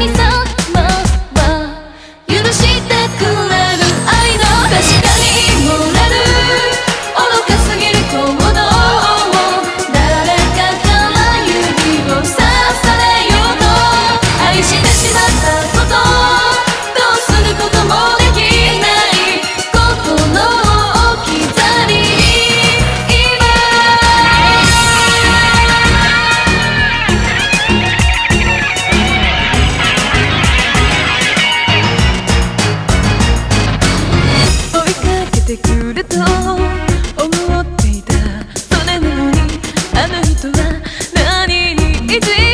me so. 思っていた。それなのにあの人は何にいじ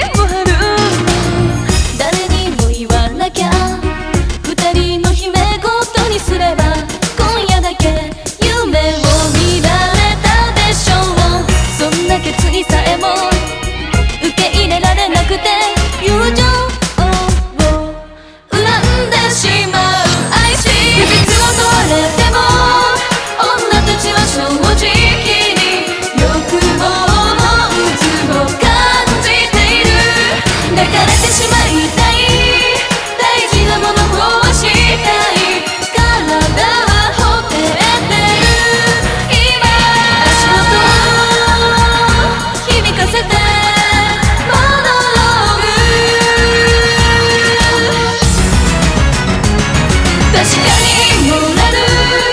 single go.